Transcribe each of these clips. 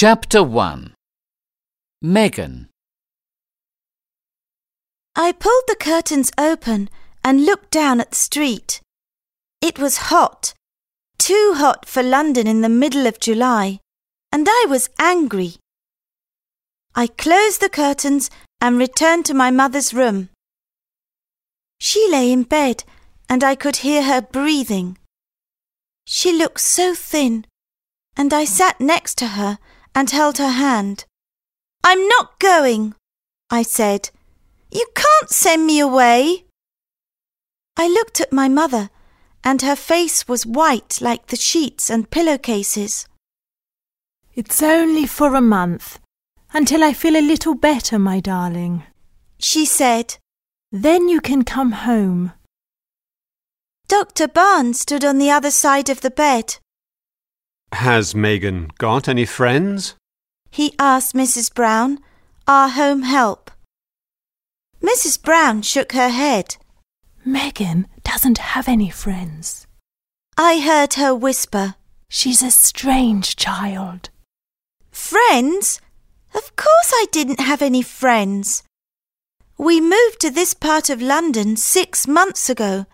Chapter 1 Megan I pulled the curtains open and looked down at the street. It was hot, too hot for London in the middle of July, and I was angry. I closed the curtains and returned to my mother's room. She lay in bed, and I could hear her breathing. She looked so thin, and I sat next to her and held her hand. I'm not going, I said. You can't send me away. I looked at my mother, and her face was white like the sheets and pillowcases. It's only for a month, until I feel a little better, my darling. She said, Then you can come home. Dr. Barnes stood on the other side of the bed. Has Megan got any friends? He asked Mrs. Brown, our home help. Mrs. Brown shook her head. Megan doesn't have any friends. I heard her whisper, She's a strange child. Friends? Of course I didn't have any friends. We moved to this part of London six months ago,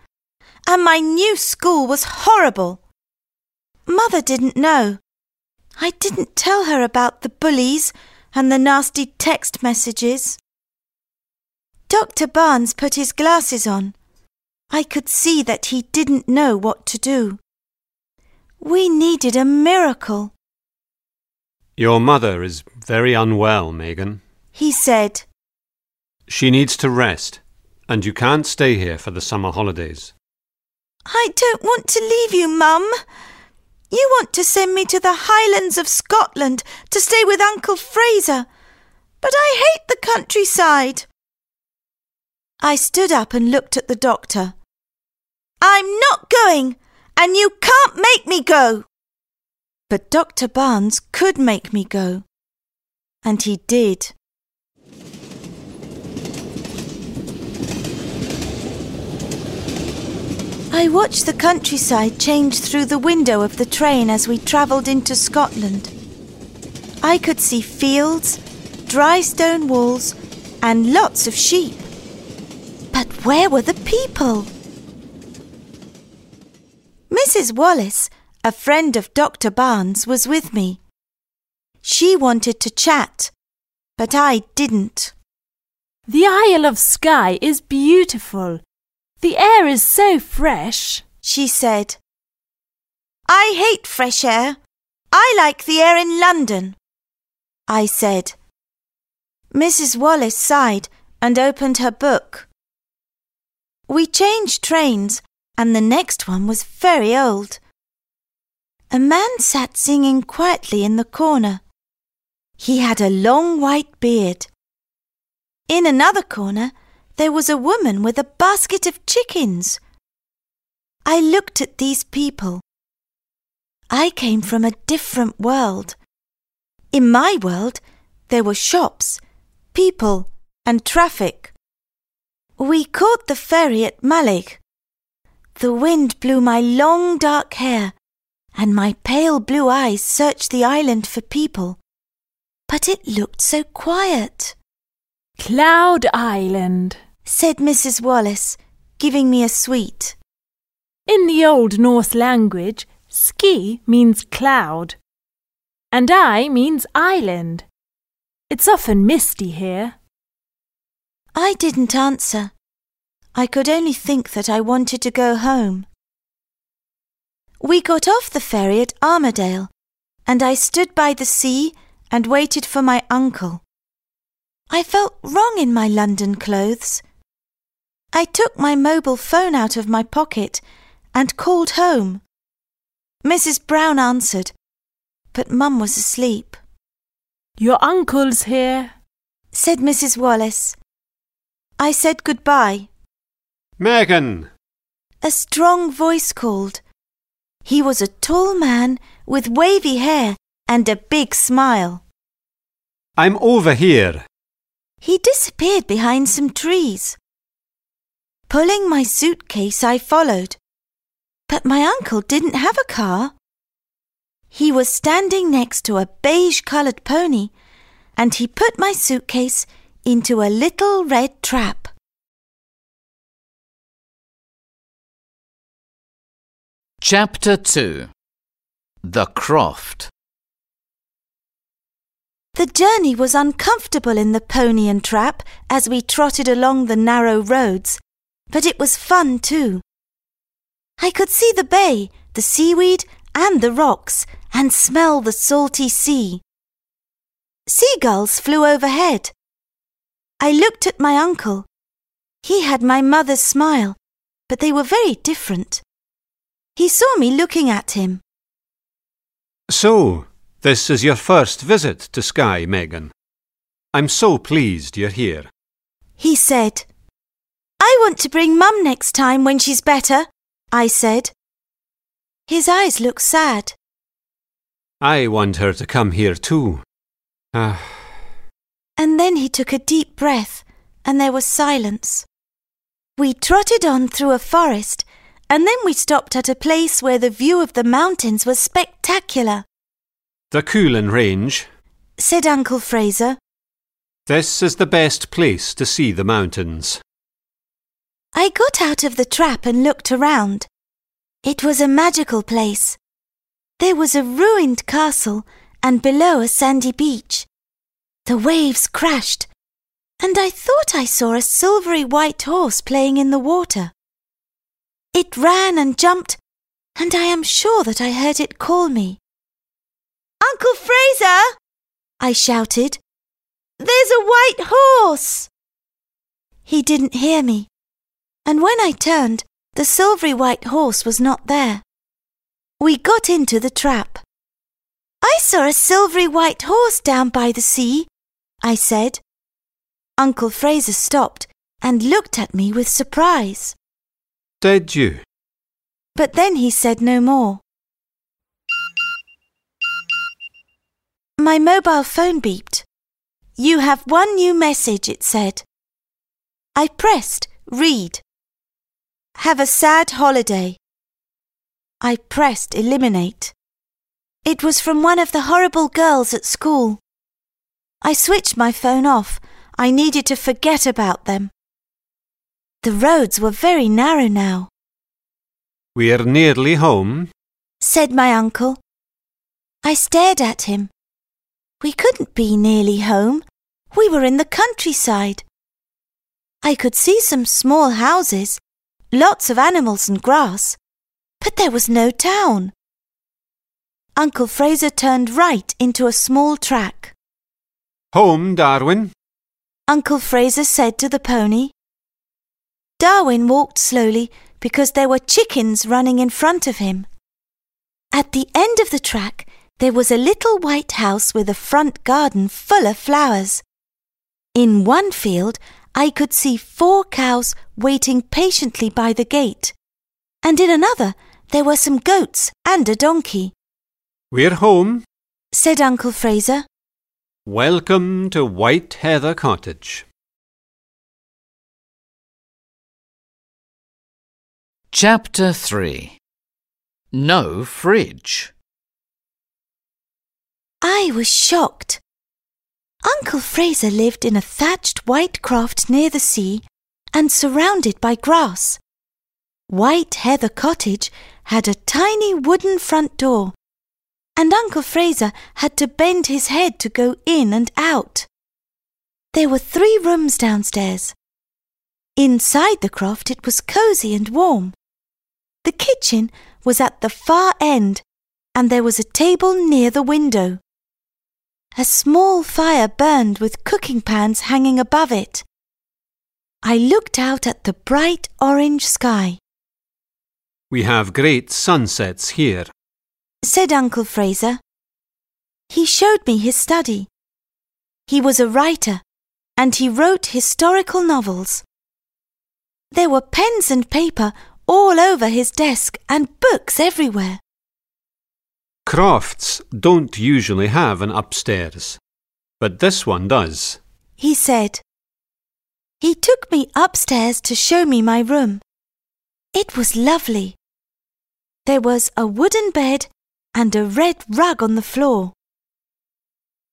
and my new school was horrible. Mother didn't know. I didn't tell her about the bullies and the nasty text messages. Dr. Barnes put his glasses on. I could see that he didn't know what to do. We needed a miracle, Your mother is very unwell, Megan. he said. She needs to rest, and you can't stay here for the summer holidays. I don't want to leave you, Mum. You want to send me to the Highlands of Scotland to stay with Uncle Fraser. But I hate the countryside. I stood up and looked at the doctor. I'm not going, and you can't make me go. But Dr. Barnes could make me go. And he did. I watched the countryside change through the window of the train as we travelled into Scotland. I could see fields, dry stone walls, and lots of sheep. But where were the people? Mrs. Wallace, a friend of Dr. Barnes, was with me. She wanted to chat, but I didn't. The Isle of Skye is beautiful. The air is so fresh. She said, I hate fresh air. I like the air in London. I said. Mrs. Wallace sighed and opened her book. We changed trains, and the next one was very old. A man sat singing quietly in the corner. He had a long white beard. In another corner, there was a woman with a basket of chickens. I looked at these people. I came from a different world. In my world, there were shops, people, and traffic. We caught the ferry at Mallaig. The wind blew my long dark hair, and my pale blue eyes searched the island for people. But it looked so quiet, Cloud Island. Said Mrs. Wallace, giving me a sweet. In the Old Norse language, ski means cloud, and I means island. It's often misty here. I didn't answer. I could only think that I wanted to go home. We got off the ferry at Armadale, and I stood by the sea and waited for my uncle. I felt wrong in my London clothes. I took my mobile phone out of my pocket and called home. Mrs. Brown answered, but Mum was asleep. Your uncle's here. Said Mrs. Wallace. I said goodbye. Megan! A strong voice called. He was a tall man with wavy hair and a big smile. I'm over here. He disappeared behind some trees. Pulling my suitcase, I followed. But my uncle didn't have a car. He was standing next to a beige coloured pony, and he put my suitcase into a little red trap. Chapter 2 The Croft The journey was uncomfortable in the pony and trap as we trotted along the narrow roads, but it was fun too. I could see the bay, the seaweed, and the rocks, and smell the salty sea. Seagulls flew overhead. I looked at my uncle. He had my mother's smile, but they were very different. He saw me looking at him. So, this is your first visit to Skye, Megan. I'm so pleased you're here. He said, I want to bring Mum next time when she's better, I said. His eyes looked sad. I want her to come here too. Ah, And then he took a deep breath, and there was silence. We trotted on through a forest, and then we stopped at a place where the view of the mountains was spectacular, the Cuillin Range. said Uncle Fraser. This is the best place to see the mountains. I got out of the trap and looked around. It was a magical place. There was a ruined castle and below a sandy beach. The waves crashed, and I thought I saw a silvery white horse playing in the water. It ran and jumped, and I am sure that I heard it call me. Uncle Fraser! I shouted. There's a white horse! He didn't hear me, and when I turned, the silvery white horse was not there. We got into the trap. I saw a silvery white horse down by the sea, I said. Uncle Fraser stopped and looked at me with surprise. Did you? But then he said no more. My mobile phone beeped. You have one new message, it said. I pressed read. Have a sad holiday. I pressed eliminate. It was from one of the horrible girls at school. I switched my phone off. I needed to forget about them. The roads were very narrow now, We're nearly home. said my uncle. I stared at him. We couldn't be nearly home. We were in the countryside. I could see some small houses, lots of animals and grass, but there was no town. Uncle Fraser turned right into a small track. Home, Darwin. Uncle Fraser said to the pony. Darwin walked slowly because there were chickens running in front of him. At the end of the track, there was a little white house with a front garden full of flowers. In one field, I could see four cows waiting patiently by the gate, and in another, there were some goats and a donkey, We're home. said Uncle Fraser. Welcome to White Heather Cottage. Chapter 3 No Fridge I was shocked. Uncle Fraser lived in a thatched white croft near the sea and surrounded by grass. White Heather Cottage had a tiny wooden front door, and Uncle Fraser had to bend his head to go in and out. There were three rooms downstairs. Inside the croft it was cosy and warm. The kitchen was at the far end, and there was a table near the window. A small fire burned with cooking pans hanging above it. I looked out at the bright orange sky, We have great sunsets here. said Uncle Fraser. He showed me his study. He was a writer, and he wrote historical novels. There were pens and paper all over his desk and books everywhere. Crofts don't usually have an upstairs, but this one does. he said. He took me upstairs to show me my room. It was lovely. There was a wooden bed and a red rug on the floor.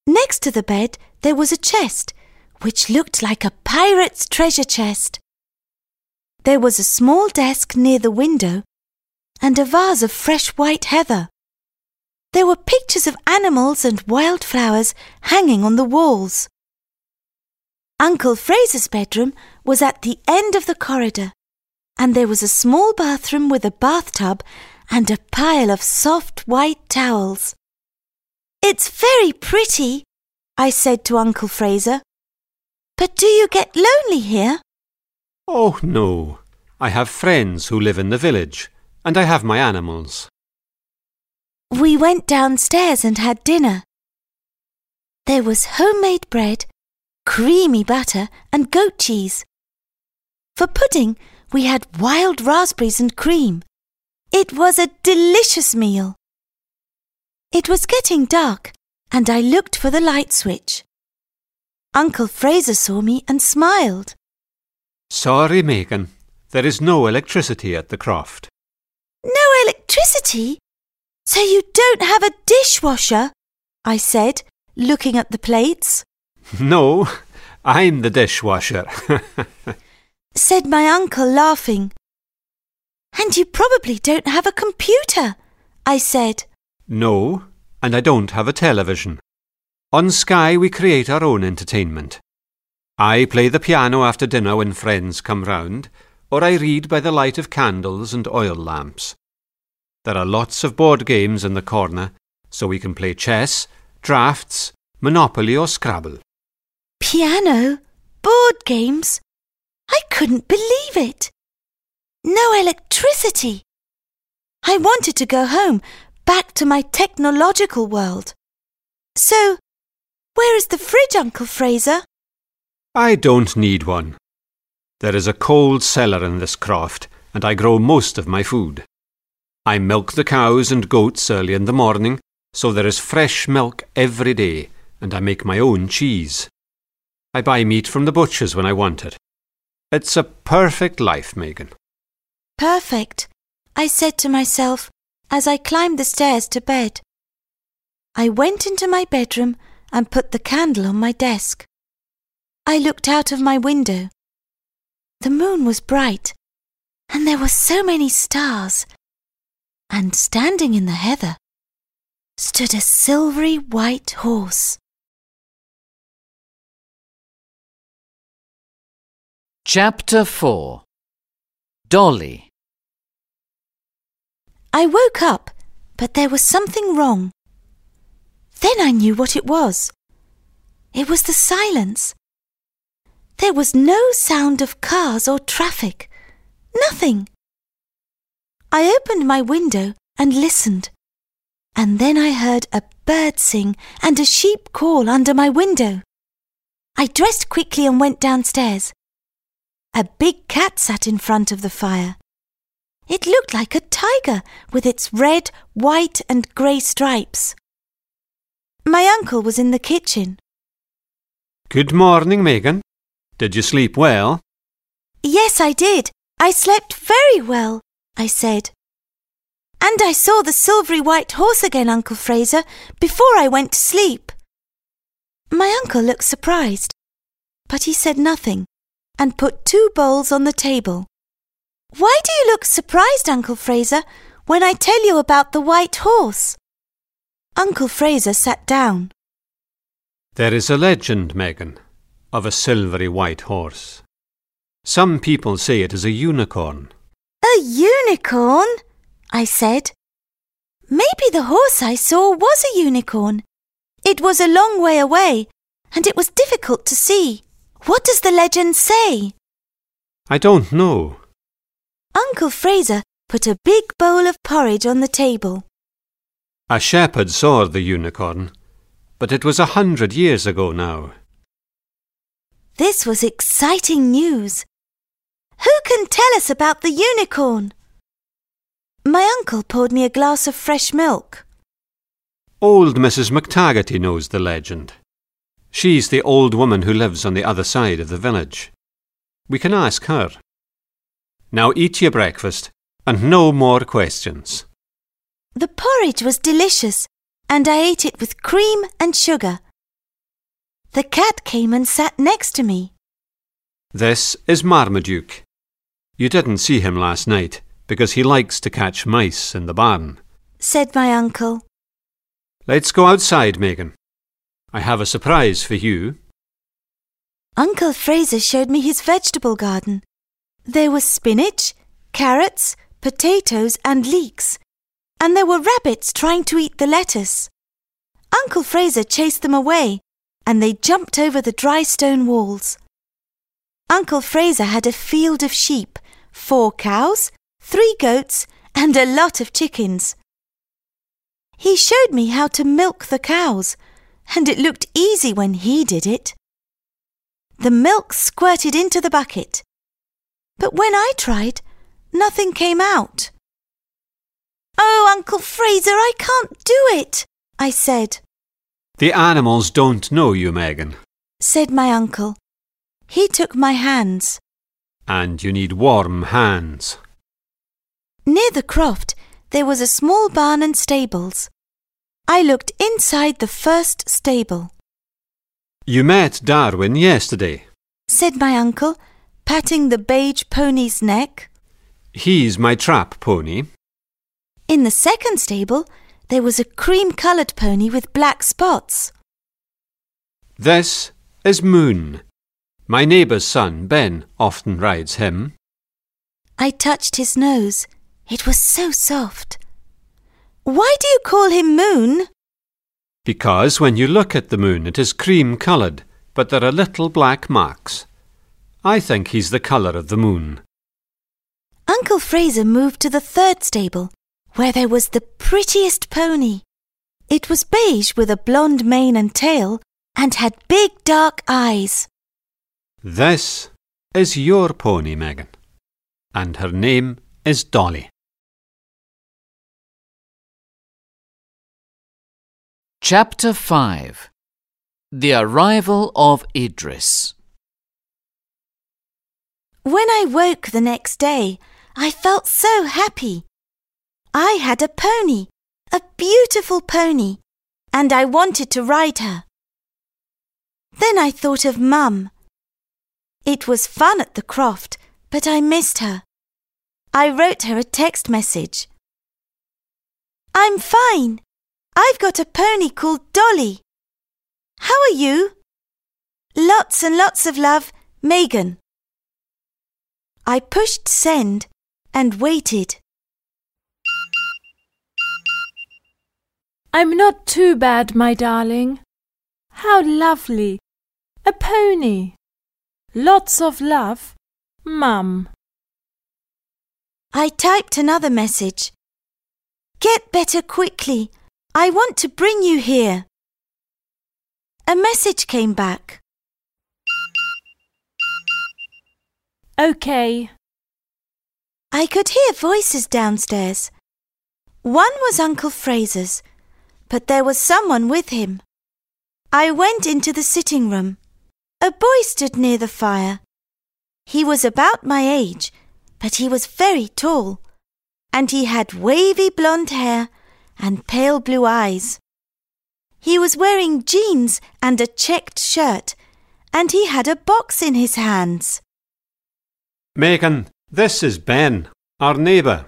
Next to the bed, there was a chest, which looked like a pirate's treasure chest. There was a small desk near the window and a vase of fresh white heather. There were pictures of animals and wildflowers hanging on the walls. Uncle Fraser's bedroom was at the end of the corridor, and there was a small bathroom with a bathtub and a pile of soft white towels. It's very pretty, I said to Uncle Fraser. But do you get lonely here? Oh, no. I have friends who live in the village, and I have my animals. We went downstairs and had dinner. There was homemade bread, creamy butter, and goat cheese. For pudding, we had wild raspberries and cream. It was a delicious meal. It was getting dark, and I looked for the light switch. Uncle Fraser saw me and smiled. Sorry, Megan. There is no electricity at the croft. No electricity? So you don't have a dishwasher? I said, looking at the plates. No, I'm the dishwasher. said my uncle, laughing. And you probably don't have a computer, I said. no, and I don't have a television. On Skye, we create our own entertainment. I play the piano after dinner when friends come round, or I read by the light of candles and oil lamps. There are lots of board games in the corner, so we can play chess, drafts, Monopoly, or Scrabble. Piano? Board games? I couldn't believe it. No electricity. I wanted to go home, back to my technological world. So, where is the fridge, Uncle Fraser? I don't need one. There is a cold cellar in this croft, and I grow most of my food. I milk the cows and goats early in the morning, so there is fresh milk every day, and I make my own cheese. I buy meat from the butcher's when I want it. It's a perfect life, Megan. Perfect, I said to myself as I climbed the stairs to bed. I went into my bedroom and put the candle on my desk. I looked out of my window. The moon was bright, and there were so many stars. And standing in the heather stood a silvery white horse. Chapter 4 Dolly I woke up, but there was something wrong. Then I knew what it was. It was the silence. There was no sound of cars or traffic. Nothing. I opened my window and listened. And then I heard a bird sing and a sheep call under my window. I dressed quickly and went downstairs. A big cat sat in front of the fire. It looked like a tiger with its red, white, and grey stripes. My uncle was in the kitchen. Good morning, Megan. Did you sleep well? Yes, I did. I slept very well, I said. And I saw the silvery white horse again, Uncle Fraser, before I went to sleep. My uncle looked surprised, but he said nothing and put two bowls on the table. Why do you look surprised, Uncle Fraser, when I tell you about the white horse? Uncle Fraser sat down. There is a legend, Megan, of a silvery white horse. Some people say it is a unicorn. A unicorn? I said. Maybe the horse I saw was a unicorn. It was a long way away, and it was difficult to see. What does the legend say? I don't know. Uncle Fraser put a big bowl of porridge on the table. A shepherd saw the unicorn, but it was a hundred years ago now. This was exciting news. Who can tell us about the unicorn? My uncle poured me a glass of fresh milk. Old Mrs. McTaggarty knows the legend. She's the old woman who lives on the other side of the village. We can ask her. Now eat your breakfast and no more questions. The porridge was delicious, and I ate it with cream and sugar. The cat came and sat next to me. This is Marmaduke. You didn't see him last night because he likes to catch mice in the barn. said my uncle. Let's go outside, Megan. I have a surprise for you. Uncle Fraser showed me his vegetable garden. There was spinach, carrots, potatoes, and leeks, and there were rabbits trying to eat the lettuce. Uncle Fraser chased them away, and they jumped over the dry stone walls. Uncle Fraser had a field of sheep, four cows, three goats, and a lot of chickens. He showed me how to milk the cows, and it looked easy when he did it. The milk squirted into the bucket. But when I tried, nothing came out. Oh, Uncle Fraser, I can't do it, I said, The animals don't know you, Megan, said my uncle. He took my hands. And you need warm hands. Near the croft, there was a small barn and stables. I looked inside the first stable, You met Darwin yesterday. said my uncle, patting the beige pony's neck. He's my trap pony. In the second stable, there was a cream coloured pony with black spots. This is Moon. My neighbour's son, Ben, often rides him. I touched his nose. It was so soft. Why do you call him Moon? Because when you look at the moon, it is cream coloured, but there are little black marks. I think he's the colour of the moon. Uncle Fraser moved to the third stable, where there was the prettiest pony. It was beige with a blonde mane and tail and had big dark eyes. This is your pony, Megan. And her name is Dolly. Chapter 5 The Arrival of Idris. When I woke the next day, I felt so happy. I had a pony, a beautiful pony, and I wanted to ride her. Then I thought of Mum. It was fun at the croft, but I missed her. I wrote her a text message. I'm fine. I've got a pony called Dolly. How are you? Lots and lots of love, Megan. I pushed send and waited. I'm not too bad, my darling. How lovely. A pony. Lots of love. Mum. I typed another message. Get better quickly. I want to bring you here. A message came back. OK. I could hear voices downstairs. One was Uncle Fraser's, but there was someone with him. I went into the sitting room. A boy stood near the fire. He was about my age, but he was very tall, and he had wavy blonde hair and pale blue eyes. He was wearing jeans and a checked shirt, and he had a box in his hands. Megan, this is Ben, our neighbour.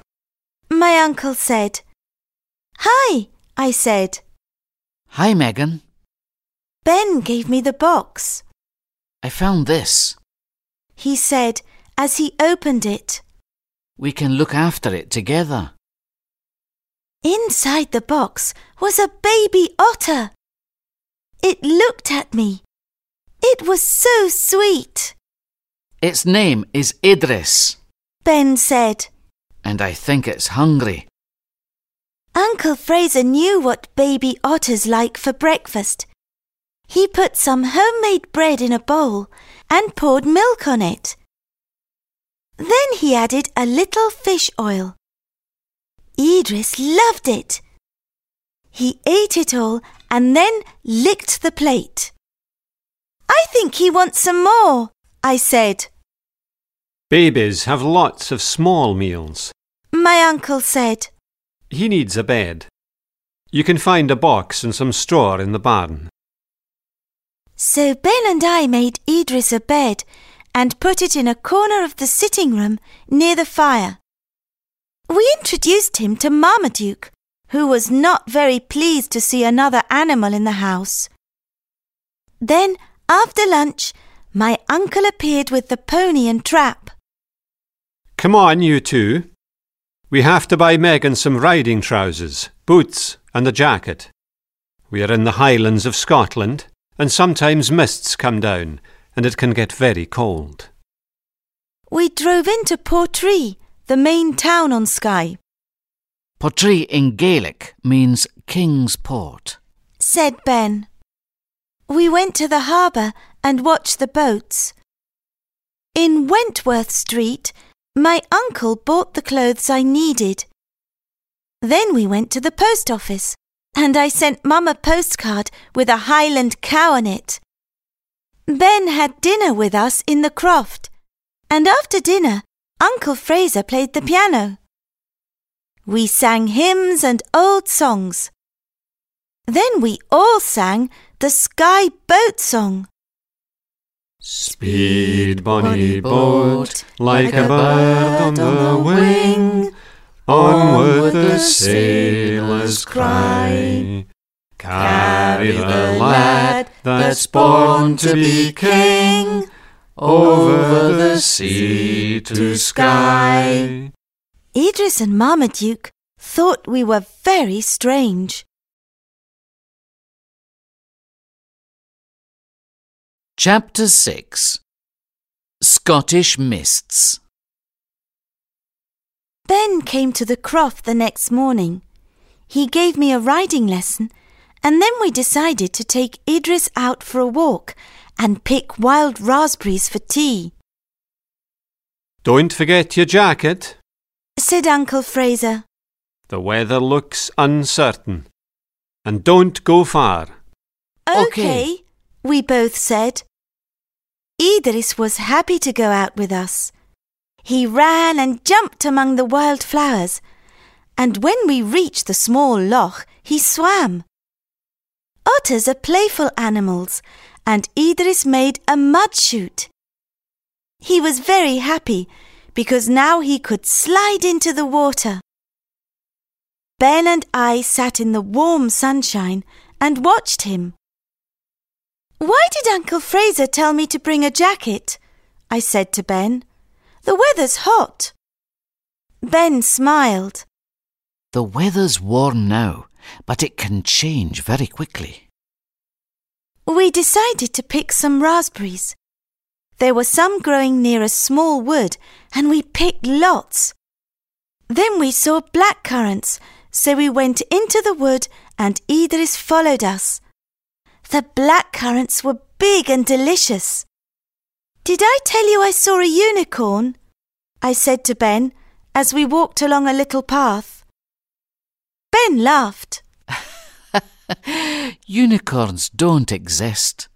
My uncle said. Hi, I said. Hi, Megan. Ben gave me the box. I found this. He said as he opened it. We can look after it together. Inside the box was a baby otter. It looked at me. It was so sweet, Its name is Idris, Ben said. and I think it's hungry. Uncle Fraser knew what baby otters like for breakfast. He put some homemade bread in a bowl and poured milk on it. Then he added a little fish oil. Idris loved it. He ate it all and then licked the plate. I think he wants some more, I said. Babies have lots of small meals. My uncle said. He needs a bed. You can find a box and some straw in the barn. So Ben and I made Idris a bed and put it in a corner of the sitting room near the fire. We introduced him to Marmaduke, who was not very pleased to see another animal in the house. Then, after lunch, my uncle appeared with the pony and trap. Come on, you two. We have to buy Megan some riding trousers, boots, and a jacket. We are in the Highlands of Scotland, and sometimes mists come down, and it can get very cold. We drove into Portree, the main town on Skye, Portree in Gaelic means King's Port. said Ben. We went to the harbour and watched the boats. In Wentworth Street, my uncle bought the clothes I needed. Then we went to the post office, and I sent Mum a postcard with a Highland cow on it. Ben had dinner with us in the croft, and after dinner, Uncle Fraser played the piano. We sang hymns and old songs. Then we all sang the Skye Boat Song. Speed, bonny boat, like a bird on the wing, onward the sailors cry. Carry the lad that's born to be king, over the sea to Skye. Idris and Marmaduke thought we were very strange. Chapter 6 Scottish Mists. Ben came to the croft the next morning. He gave me a riding lesson, and then we decided to take Idris out for a walk and pick wild raspberries for tea, Don't forget your jacket. said Uncle Fraser. The weather looks uncertain. And don't go far. Okay. we both said. Idris was happy to go out with us. He ran and jumped among the wild flowers, and when we reached the small loch, he swam. Otters are playful animals, and Idris made a mud chute. He was very happy because now he could slide into the water. Ben and I sat in the warm sunshine and watched him. Why did Uncle Fraser tell me to bring a jacket? I said to Ben. The weather's hot. Ben smiled. The weather's warm now, but it can change very quickly. We decided to pick some raspberries. There were some growing near a small wood, and we picked lots. Then we saw black currants, so we went into the wood and Idris followed us. The black currants were big and delicious. Did I tell you I saw a unicorn? I said to Ben as we walked along a little path. Ben laughed. Unicorns don't exist.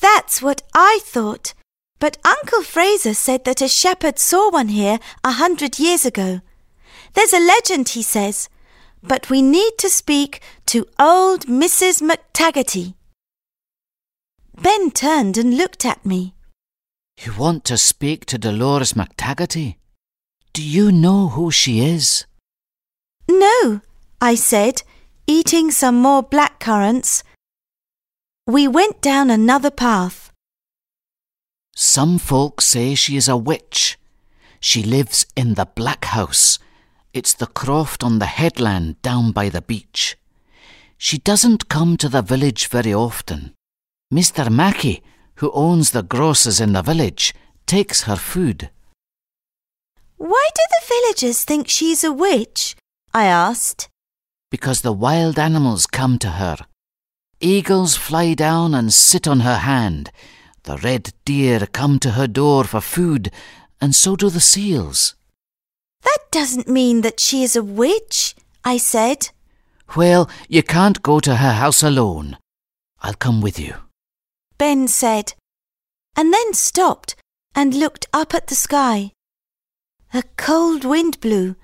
That's what I thought. But Uncle Fraser said that a shepherd saw one here a hundred years ago. There's a legend, he says, but we need to speak to old Mrs. McTaggarty. Ben turned and looked at me. You want to speak to Dolores McTaggarty? Do you know who she is? No, I said, eating some more black currants. We went down another path. Some folks say she is a witch. She lives in the Black House. It's the croft on the headland down by the beach. She doesn't come to the village very often. Mr. Mackey, who owns the grocers in the village, takes her food. Why do the villagers think she's a witch? I asked. because the wild animals come to her. Eagles fly down and sit on her hand. The red deer come to her door for food, and so do the seals. That doesn't mean that she is a witch, I said. Well, you can't go to her house alone. I'll come with you. Ben said, and then stopped and looked up at the sky. A cold wind blew,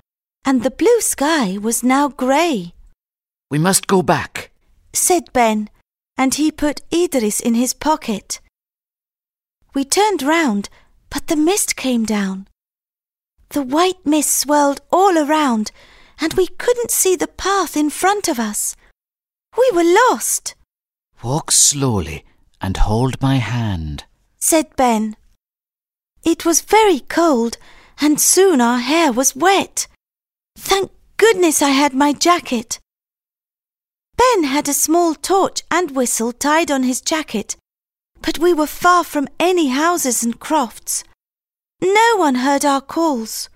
and the blue sky was now grey, We must go back. said Ben, and he put Idris in his pocket. We turned round, but the mist came down. The white mist swirled all around, and we couldn't see the path in front of us. We were lost, Walk slowly and hold my hand. said Ben. It was very cold, and soon our hair was wet. Thank goodness I had my jacket. Ben had a small torch and whistle tied on his jacket, but we were far from any houses and crofts. No one heard our calls.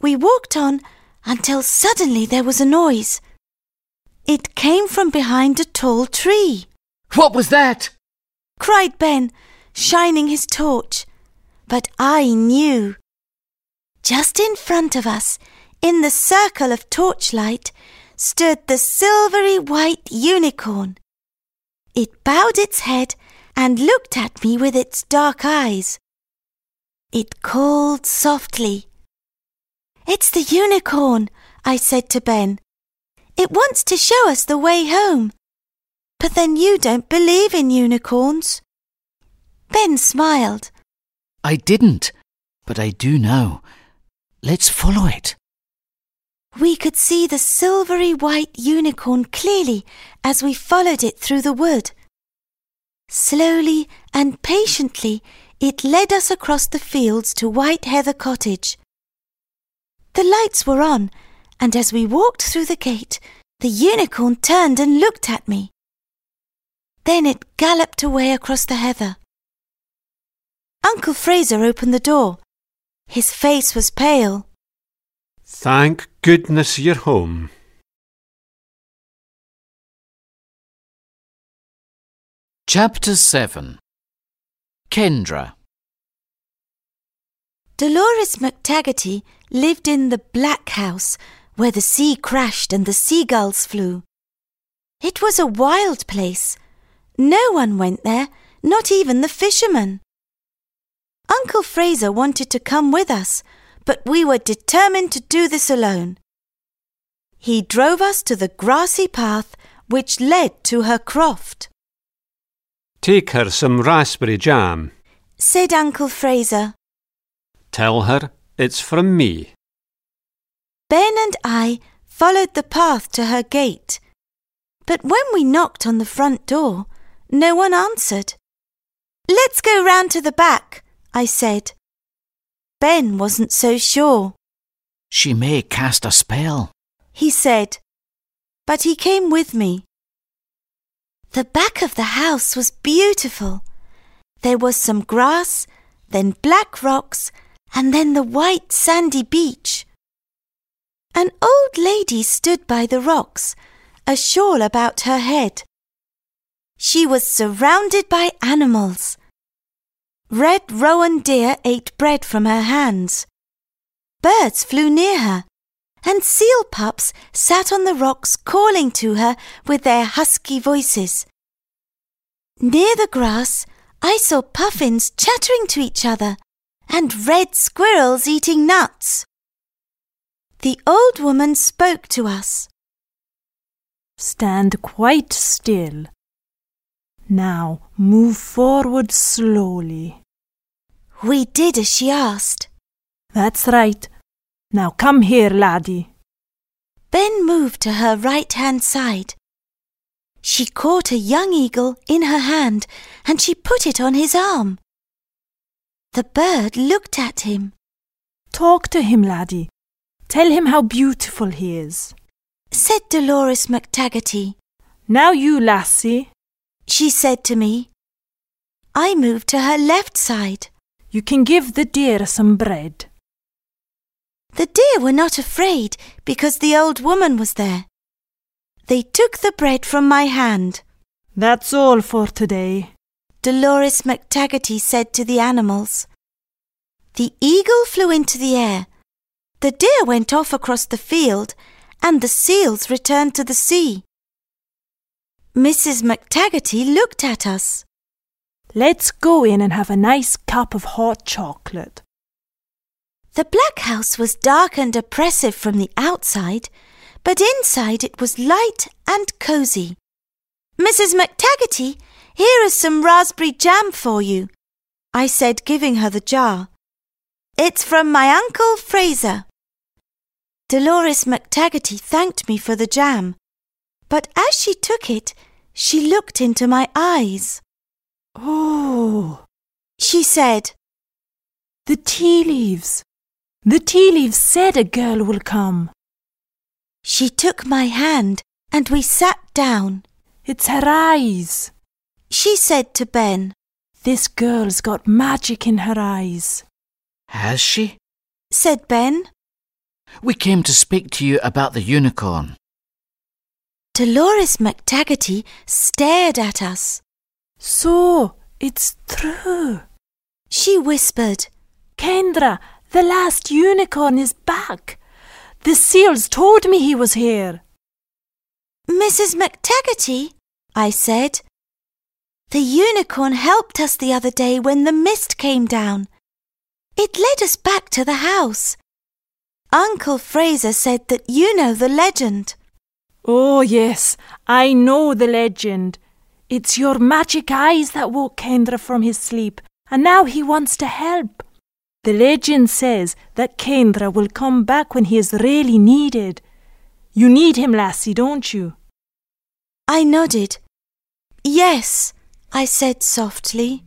We walked on until suddenly there was a noise. It came from behind a tall tree, What was that? cried Ben, shining his torch. But I knew. Just in front of us, in the circle of torchlight, stood the silvery white unicorn. It bowed its head and looked at me with its dark eyes. It called softly. It's the unicorn, I said to Ben. It wants to show us the way home. But then you don't believe in unicorns. Ben smiled. I didn't, but I do now. Let's follow it. We could see the silvery white unicorn clearly as we followed it through the wood. Slowly and patiently, it led us across the fields to White Heather Cottage. The lights were on, and as we walked through the gate, the unicorn turned and looked at me. Then it galloped away across the heather. Uncle Fraser opened the door. His face was pale. Thank goodness you're home. Chapter 7 Kendra. Dolores McTaggarty lived in the Black House where the sea crashed and the seagulls flew. It was a wild place. No one went there, not even the fishermen. Uncle Fraser wanted to come with us, but we were determined to do this alone. He drove us to the grassy path which led to her croft, Take her some raspberry jam. said Uncle Fraser. Tell her it's from me. Ben and I followed the path to her gate. But when we knocked on the front door, no one answered. Let's go round to the back, I said. Ben wasn't so sure. She may cast a spell. He said, but he came with me. The back of the house was beautiful. There was some grass, then black rocks, and then the white sandy beach. An old lady stood by the rocks, a shawl about her head. She was surrounded by animals. Red rowan deer ate bread from her hands. Birds flew near her, and seal pups sat on the rocks calling to her with their husky voices. Near the grass, I saw puffins chattering to each other and red squirrels eating nuts. The old woman spoke to us. Stand quite still. Now move forward slowly. We did as she asked. That's right. Now come here, laddie. Ben moved to her right hand side. She caught a young eagle in her hand and she put it on his arm. The bird looked at him. Talk to him, laddie. Tell him how beautiful he is. Said Dolores McTaggarty. Now you, lassie. She said to me. I moved to her left side. You can give the deer some bread. The deer were not afraid because the old woman was there. They took the bread from my hand. That's all for today. Dolores McTaggarty said to the animals. The eagle flew into the air. The deer went off across the field, and the seals returned to the sea. Mrs. McTaggarty looked at us. Let's go in and have a nice cup of hot chocolate. The black house was dark and oppressive from the outside, but inside it was light and cosy. Mrs. McTaggarty, here is some raspberry jam for you, I said, giving her the jar. It's from my Uncle Fraser. Dolores McTaggarty thanked me for the jam, but as she took it, she looked into my eyes. Oh, She said, the tea leaves. The tea leaves said a girl will come. She took my hand and we sat down. It's her eyes. She said to Ben, This girl's got magic in her eyes. Has she? said Ben. We came to speak to you about the unicorn. Dolores McTaggarty stared at us. So, it's true. She whispered, Kendra, the last unicorn is back. The seals told me he was here. Mrs. McTaggarty, I said. The unicorn helped us the other day when the mist came down. It led us back to the house. Uncle Fraser said that you know the legend. Oh, yes, I know the legend. It's your magic eyes that woke Kendra from his sleep, and now he wants to help. The legend says that Kendra will come back when he is really needed. You need him, lassie, don't you? I nodded. Yes, I said softly.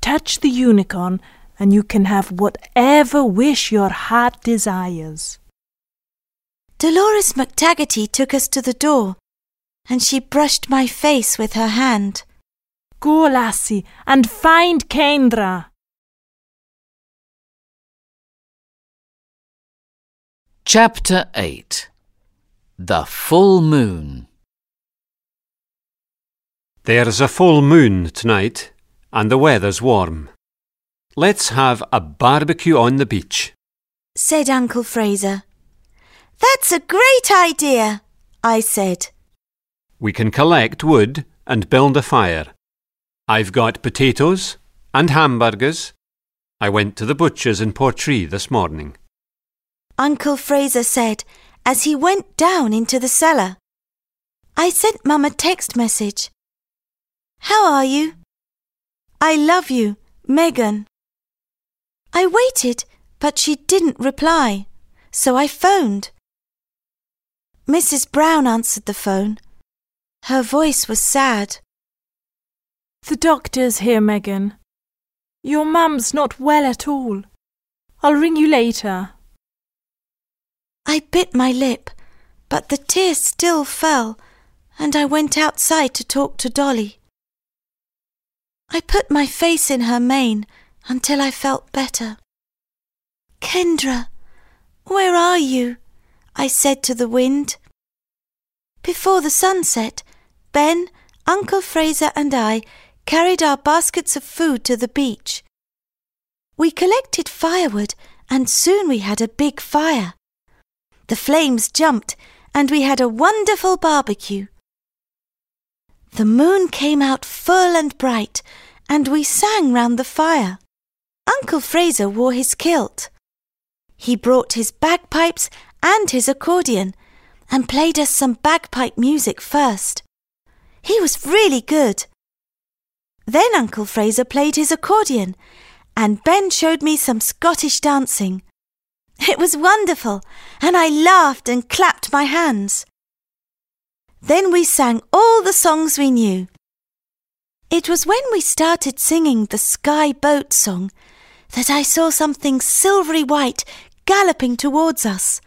Touch the unicorn, and you can have whatever wish your heart desires. Dolores McTaggarty took us to the door, and she brushed my face with her hand. Go, lassie, and find Kendra. Chapter 8 The Full Moon. There's a full moon tonight, and the weather's warm. Let's have a barbecue on the beach. said Uncle Fraser. That's a great idea, I said. We can collect wood and build a fire. I've got potatoes and hamburgers. I went to the butcher's in Portree this morning. Uncle Fraser said as he went down into the cellar. I sent Mum a text message. How are you? I love you, Megan. I waited, but she didn't reply, so I phoned. Mrs. Brown answered the phone. Her voice was sad. The doctor's here, Megan. Your mum's not well at all. I'll ring you later. I bit my lip, but the tears still fell, and I went outside to talk to Dolly. I put my face in her mane until I felt better. Kendra, where are you? I said to the wind. Before the sun set, Ben, Uncle Fraser, and I carried our baskets of food to the beach. We collected firewood, and soon we had a big fire. The flames jumped, and we had a wonderful barbecue. The moon came out full and bright, and we sang round the fire. Uncle Fraser wore his kilt. He brought his bagpipes and his accordion and played us some bagpipe music first. He was really good. Then Uncle Fraser played his accordion, and Ben showed me some Scottish dancing. It was wonderful, and I laughed and clapped my hands. Then we sang all the songs we knew. It was when we started singing the Skye Boat song that I saw something silvery white galloping towards us.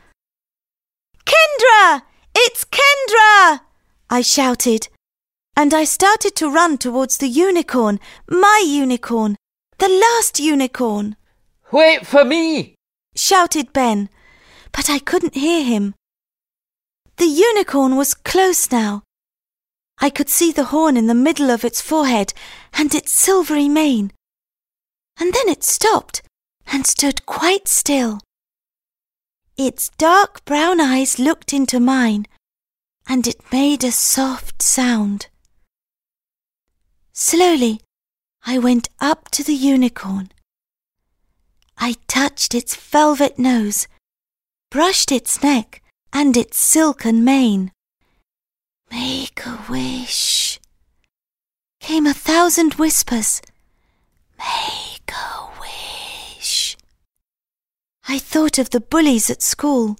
Kendra! It's Kendra! I shouted, and I started to run towards the unicorn, my unicorn, the last unicorn, Wait for me! shouted Ben, but I couldn't hear him. The unicorn was close now. I could see the horn in the middle of its forehead and its silvery mane. And then it stopped and stood quite still. Its dark brown eyes looked into mine, and it made a soft sound. Slowly, I went up to the unicorn. I touched its velvet nose, brushed its neck and its silken mane. Make a wish. Came a thousand whispers. Make a wish. I thought of the bullies at school.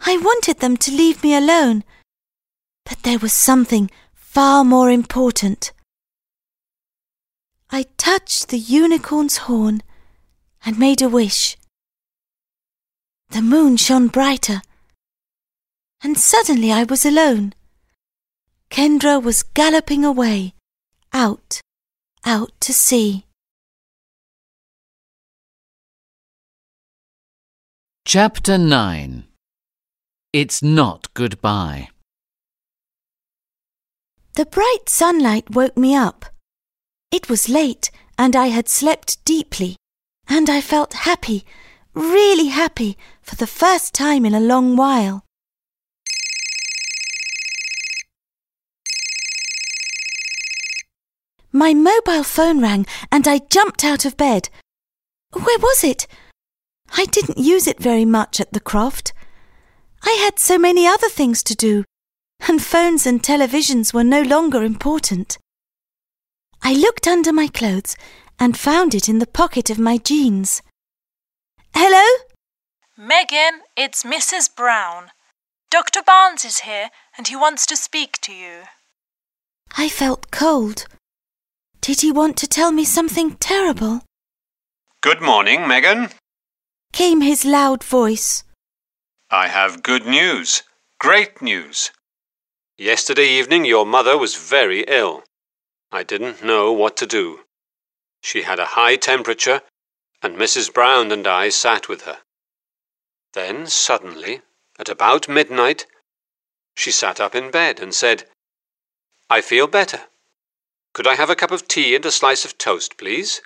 I wanted them to leave me alone. But there was something far more important. I touched the unicorn's horn and made a wish. The moon shone brighter, and suddenly I was alone. Kendra was galloping away, out, out to sea. Chapter 9 It's Not Goodbye. The bright sunlight woke me up. It was late, and I had slept deeply, and I felt happy, really happy, for the first time in a long while. My mobile phone rang, and I jumped out of bed. Where was it? I didn't use it very much at the croft. I had so many other things to do, and phones and televisions were no longer important. I looked under my clothes and found it in the pocket of my jeans. Hello? Megan, it's Mrs. Brown. Dr. Barnes is here and he wants to speak to you. I felt cold. Did he want to tell me something terrible? Good morning, Megan. Came his loud voice. I have good news. Great news. Yesterday evening your mother was very ill. I didn't know what to do. She had a high temperature, and Mrs. Brown and I sat with her. Then, suddenly, at about midnight, she sat up in bed and said, I feel better. Could I have a cup of tea and a slice of toast, please?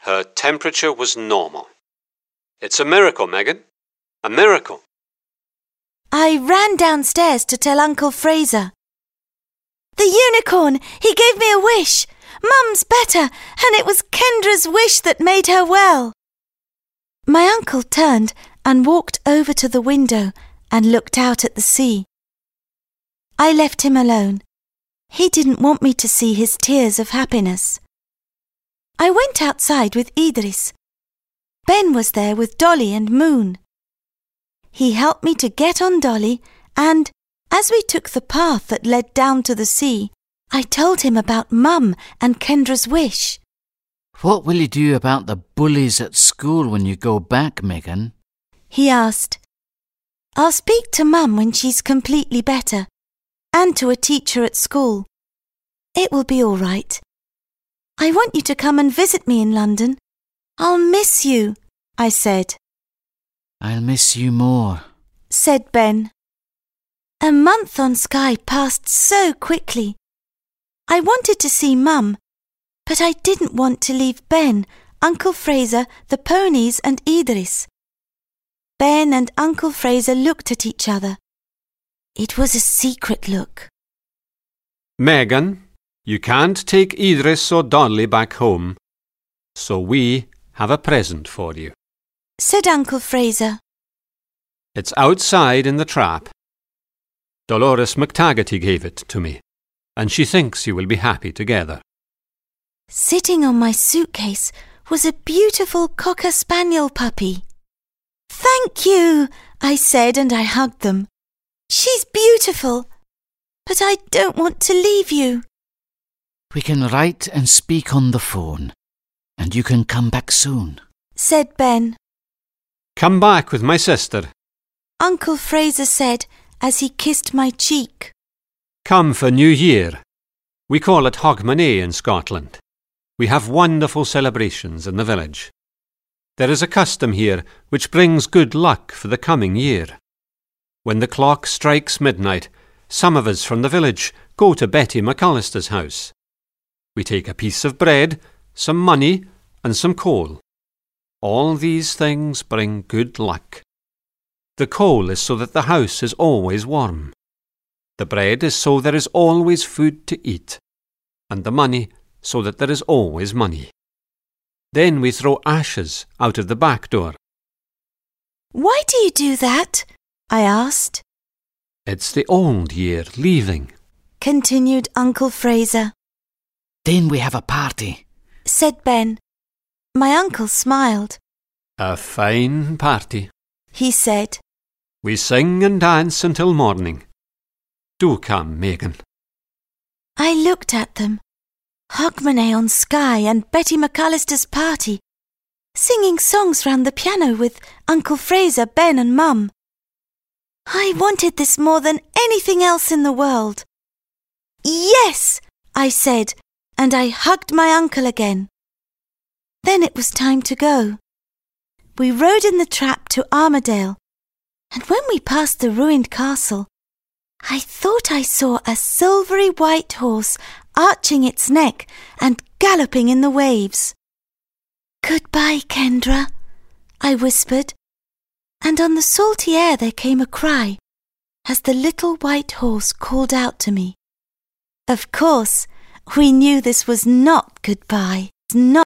Her temperature was normal. It's a miracle, Megan. A miracle. I ran downstairs to tell Uncle Fraser. The unicorn! He gave me a wish! Mum's better, and it was Kendra's wish that made her well. My uncle turned and walked over to the window and looked out at the sea. I left him alone. He didn't want me to see his tears of happiness. I went outside with Idris. Ben was there with Dolly and Moon. He helped me to get on Dolly, and as we took the path that led down to the sea, I told him about Mum and Kendra's wish. What will you do about the bullies at school when you go back, Megan? He asked. I'll speak to Mum when she's completely better, and to a teacher at school. It will be all right. I want you to come and visit me in London. I'll miss you, I said. I'll miss you more. said Ben. A month on Skye passed so quickly. I wanted to see Mum, but I didn't want to leave Ben, Uncle Fraser, the ponies, and Idris. Ben and Uncle Fraser looked at each other. It was a secret look. Megan, you can't take Idris or Dolly back home, so we have a present for you. said Uncle Fraser. It's outside in the trap. Dolores McTaggarty gave it to me, and she thinks you will be happy together. Sitting on my suitcase was a beautiful cocker spaniel puppy. Thank you, I said, and I hugged them. She's beautiful, but I don't want to leave you. We can write and speak on the phone, and you can come back soon. said Ben. Come back with my sister. Uncle Fraser said as he kissed my cheek. Come for New Year. We call it Hogmanay in Scotland. We have wonderful celebrations in the village. There is a custom here which brings good luck for the coming year. When the clock strikes midnight, some of us from the village go to Betty McAllister's house. We take a piece of bread, some money, and some coal. All these things bring good luck. The coal is so that the house is always warm. The bread is so there is always food to eat, and the money so that there is always money. Then we throw ashes out of the back door. Why do you do that? I asked. It's the old year leaving. Continued Uncle Fraser. Then we have a party. Said Ben. My uncle smiled. A fine party. He said, We sing and dance until morning. Do come, Megan. I looked at them. Hogmanay on Skye and Betty McAllister's party, singing songs round the piano with Uncle Fraser, Ben, and Mum. I wanted this more than anything else in the world. Yes, I said, and I hugged my uncle again. Then it was time to go. We rode in the trap to Armadale, and when we passed the ruined castle, I thought I saw a silvery white horse arching its neck and galloping in the waves. Goodbye, Kendra, I whispered, and on the salty air there came a cry as the little white horse called out to me. Of course, we knew this was not goodbye, not